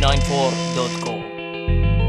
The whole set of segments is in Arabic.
394.com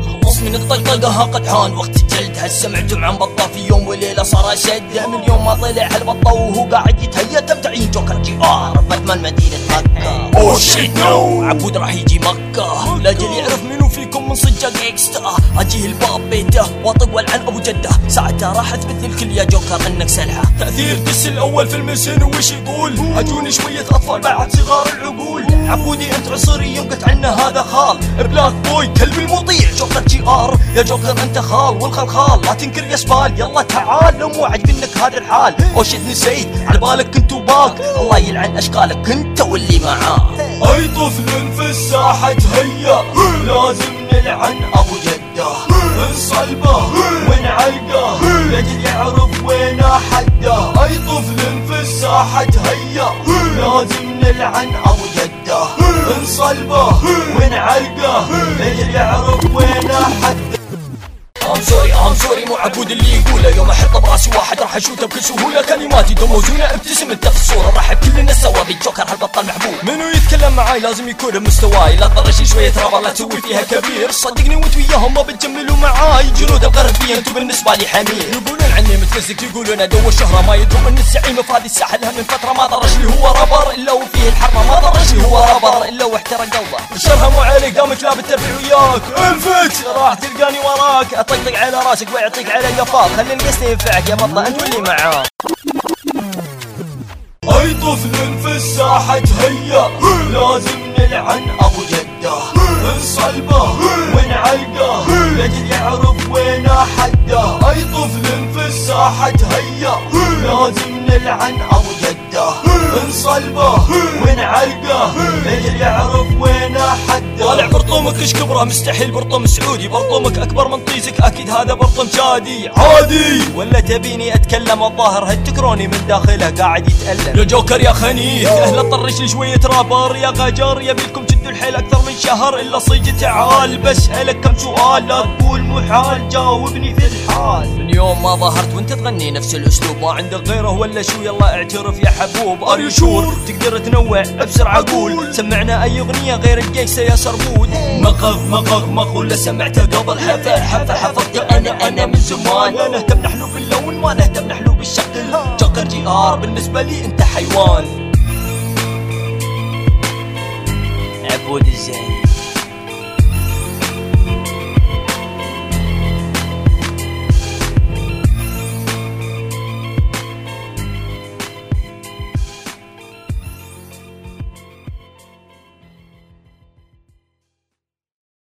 خلص من الطقطقة ها قد حان وقت الجلد. هل سمعتم عن بطة في يوم وليلة صار شد من يوم ما طلع هالبطة وهو قاعد يتهيأ تبتعين جوكر جي ار باتمان مدينة مكة. Oh shit no عبود راح يجي مكة. لاجل يعرف منو فيكم من صجة جيكستا أجيه الباب بيته واطق والعن أبو جدة. ساعتها راح اثبت للكل يا جوكر إنك سلحة. تأثير دس الأول في المسن وش يقول؟ هجوني شوية أطفال بعد صغار العقول. عبودي انت عصري ينقط عنا هذا خال. بلاك بوي كلب المطيع. جوكر جي ار يا جوكر انت خال. والخلخال لا تنكر يا سبال. يلا تعال لو مو عاجبنك هذا الحال. أو شد نسيت على بالك كنت باك الله يلعن أشكالك انت واللي معاه أي طفل في الساحة تهيأ لازم نلعن أبو جدة. نصلبه ونعلقه لجل يعرف وين حده. أي طفل في الساحة تهيأ لازم نلعن أبو جده. نصلبه ونعلقه لجل يعرف وين حده ام سوري ام سوري مو عبود اللي يقوله. يوم أحط براسي واحد راح أشوته بكل سهولة. كلماتي دم موزونه ابتسم انت في الصورة راح بكل الناس سوا بالجوكر هالبطل محبوب. منو يتكلم معاي؟ لازم يكون بمستواي. لا تطرش شوية رابر لا تسوي فيها كبير. صدقني وانت وياهم ما بتجملوا معاي جنود الغربية انتو بالنسبة لي حمير يقولون عني متمسك يقولون ادو الشهرة ما يدرون ان الزعيم في هذه الساحة لها من فترة ما ضرش لي هو رابر إلا وفيه الحرمه ما ضرش لي هو رابر إلا واحترق قلبه. الشرها مو عليك دام كلاب التربيع وياك. الفت راح تلقاني وراك. أطقطق على راسك وأعطيك على قفاك. خلي القسط ينفعك يا بطه أنت واللي معاه. أي طفل في الساحة تهيأ لازم نلعن أبو جدة. نصلبه ونعلقه لجل يعرف وين حده أي طفل في الساحة تهيأ لازم نلعن ابو جدة. نصلبه ونعلقه لجل يعرف إيش كبره مستحيل برطم سعودي برطومك أكبر من طيزك أكيد هذا برطم جادي عادي. ولا تبيني أتكلم الظاهر هالتكروني من داخله؟ قاعد يتألم. يا جوكر يا خنيث أهلا طرش لي شوية رابر يا غجر يبيلكم تدوا الحيل أكثر من شهر. إلا صيج تعال بسألك كم سؤال لا تقول محال جاوبني في الحال. من يوم ما ظهرت وانت تغني نفس الأسلوب ما عندك غيره ولا شو يلا اعترف يا حبوب. ار شور تقدر تنوع بسرعة قول. سمعنا أي أغنية غير الجيكسة يا سربود مقغ مقغ مقغ ولا سمعته قبل حفا حفا حفظت أنا أنا من زمان. لا نهتم نحلو باللون ما نهتم نحلو بالشكل. جوكر جي ار بالنسبة لي أنت حيوان. عبود الزين